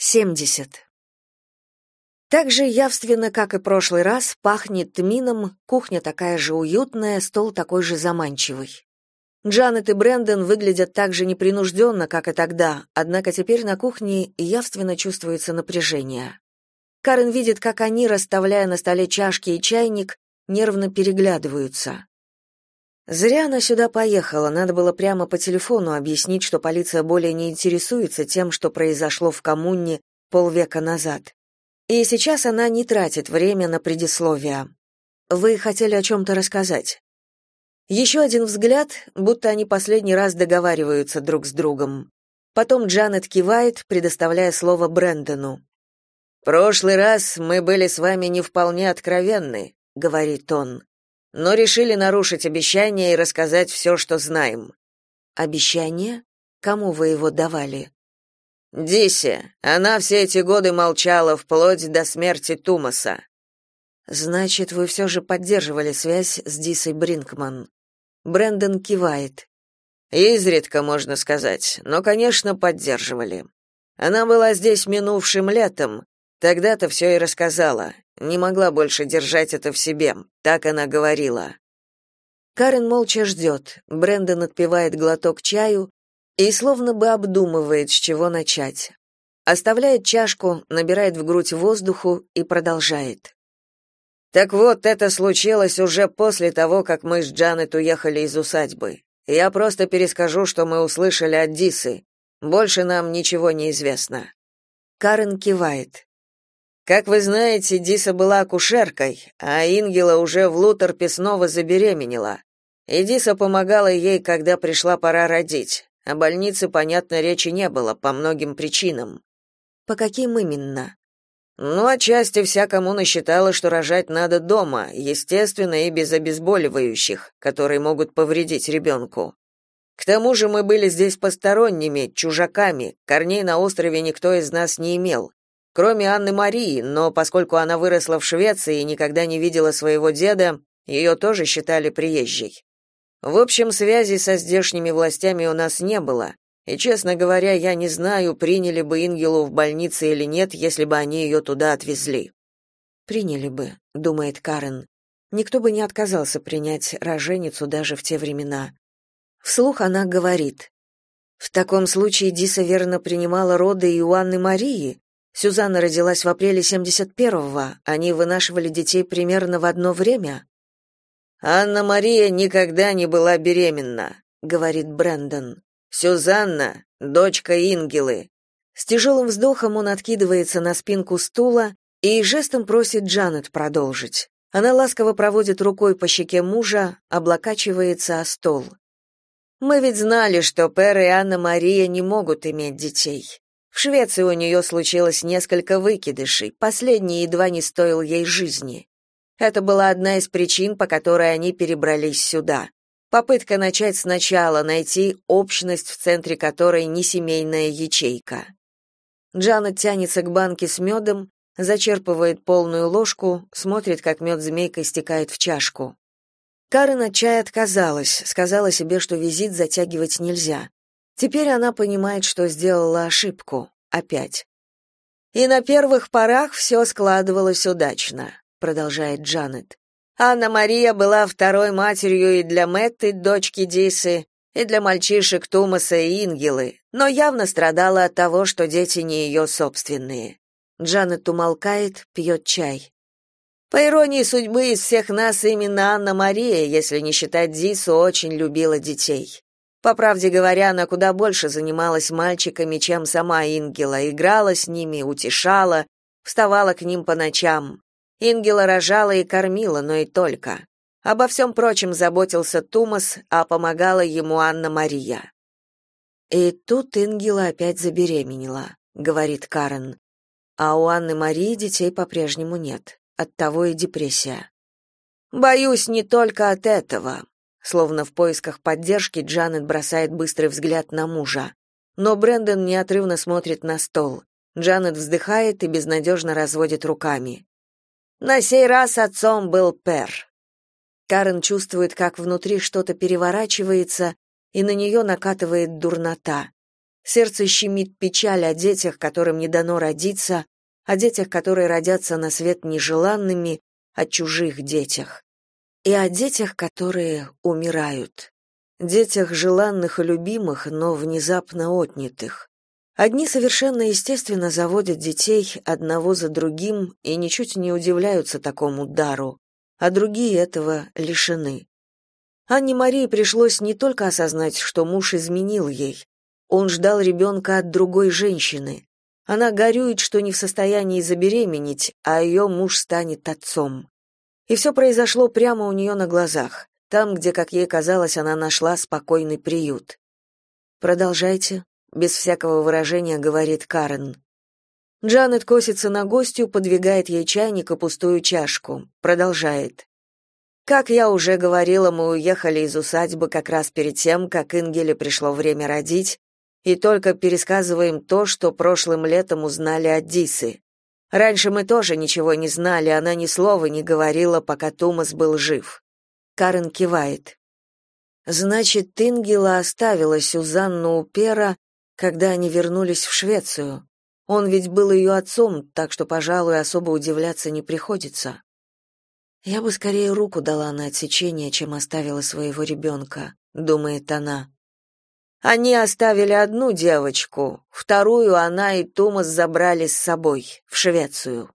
70. Так же явственно, как и прошлый раз, пахнет тмином, кухня такая же уютная, стол такой же заманчивый. Джанет и Брэндон выглядят так же непринужденно, как и тогда, однако теперь на кухне явственно чувствуется напряжение. Карен видит, как они, расставляя на столе чашки и чайник, нервно переглядываются. Зря она сюда поехала, надо было прямо по телефону объяснить, что полиция более не интересуется тем, что произошло в коммуне полвека назад. И сейчас она не тратит время на предисловия. Вы хотели о чем-то рассказать? Еще один взгляд, будто они последний раз договариваются друг с другом. Потом Джанет кивает, предоставляя слово Брэндону. «Прошлый раз мы были с вами не вполне откровенны», — говорит он но решили нарушить обещание и рассказать все, что знаем. Обещание? Кому вы его давали? Дисе. Она все эти годы молчала вплоть до смерти Тумаса. Значит, вы все же поддерживали связь с Дисой Бринкман. Брэндон кивает. Изредка, можно сказать, но, конечно, поддерживали. Она была здесь минувшим летом, тогда-то все и рассказала. Не могла больше держать это в себе, так она говорила. Карен молча ждет. Брэндон отпивает глоток чаю и словно бы обдумывает, с чего начать. Оставляет чашку, набирает в грудь воздуху и продолжает. Так вот, это случилось уже после того, как мы с Джанет уехали из усадьбы. Я просто перескажу, что мы услышали от Дисы. Больше нам ничего не известно. Карен кивает. Как вы знаете, Диса была акушеркой, а Ингела уже в Лутерпе снова забеременела. И Диса помогала ей, когда пришла пора родить. О больнице, понятно, речи не было, по многим причинам. По каким именно? Ну, отчасти вся коммуна считала, что рожать надо дома, естественно, и без обезболивающих, которые могут повредить ребенку. К тому же мы были здесь посторонними, чужаками, корней на острове никто из нас не имел кроме Анны Марии, но поскольку она выросла в Швеции и никогда не видела своего деда, ее тоже считали приезжей. В общем, связи со здешними властями у нас не было, и, честно говоря, я не знаю, приняли бы Ингелу в больнице или нет, если бы они ее туда отвезли. «Приняли бы», — думает Карен. «Никто бы не отказался принять роженицу даже в те времена». Вслух она говорит. «В таком случае Диса верно принимала роды и у Анны Марии, Сюзанна родилась в апреле 71-го. Они вынашивали детей примерно в одно время. Анна-Мария никогда не была беременна, говорит Брэндон. Сюзанна дочка Ингелы. С тяжелым вздохом он откидывается на спинку стула и жестом просит Джанет продолжить. Она ласково проводит рукой по щеке мужа, облокачивается о стол. Мы ведь знали, что Пер и Анна-Мария не могут иметь детей. В Швеции у нее случилось несколько выкидышей, последний едва не стоил ей жизни. Это была одна из причин, по которой они перебрались сюда. Попытка начать сначала, найти общность, в центре которой не семейная ячейка. Джанет тянется к банке с медом, зачерпывает полную ложку, смотрит, как мед змейкой стекает в чашку. Карен от чая отказалась, сказала себе, что визит затягивать нельзя. Теперь она понимает, что сделала ошибку. Опять. «И на первых порах все складывалось удачно», — продолжает Джанет. «Анна-Мария была второй матерью и для Мэтты, дочки Дисы, и для мальчишек Тумаса и Ингелы, но явно страдала от того, что дети не ее собственные». Джанет умолкает, пьет чай. По иронии судьбы, из всех нас именно Анна-Мария, если не считать Дису, очень любила детей. По правде говоря, она куда больше занималась мальчиками, чем сама Ингела, играла с ними, утешала, вставала к ним по ночам. Ингела рожала и кормила, но и только. Обо всем прочем заботился Тумас, а помогала ему Анна-Мария. И тут Ингела опять забеременела, говорит Карен. А у Анны Марии детей по-прежнему нет. Оттого и депрессия. Боюсь, не только от этого. Словно в поисках поддержки, Джанет бросает быстрый взгляд на мужа. Но Брэндон неотрывно смотрит на стол. Джанет вздыхает и безнадежно разводит руками. На сей раз отцом был Пер. Карен чувствует, как внутри что-то переворачивается, и на нее накатывает дурнота. Сердце щемит печаль о детях, которым не дано родиться, о детях, которые родятся на свет нежеланными, о чужих детях. И о детях, которые умирают. Детях желанных и любимых, но внезапно отнятых. Одни совершенно естественно заводят детей одного за другим и ничуть не удивляются такому дару, а другие этого лишены. Анне Марии пришлось не только осознать, что муж изменил ей, он ждал ребенка от другой женщины. Она горюет, что не в состоянии забеременеть, а ее муж станет отцом. И все произошло прямо у нее на глазах, там, где, как ей казалось, она нашла спокойный приют. «Продолжайте», — без всякого выражения говорит Карен. Джанет косится на гостью, подвигает ей чайник и пустую чашку. Продолжает. Как я уже говорила, мы уехали из усадьбы как раз перед тем, как Ингеле пришло время родить, и только пересказываем то, что прошлым летом узнали от Дисы. Раньше мы тоже ничего не знали, она ни слова не говорила, пока Тумас был жив. Карен кивает. Значит, Тингела оставила Сюзанну у Пера, когда они вернулись в Швецию. Он ведь был ее отцом, так что, пожалуй, особо удивляться не приходится. Я бы скорее руку дала на отсечение, чем оставила своего ребенка», — думает она. Они оставили одну девочку, вторую она и Томас забрали с собой в Швецию.